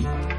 Bye.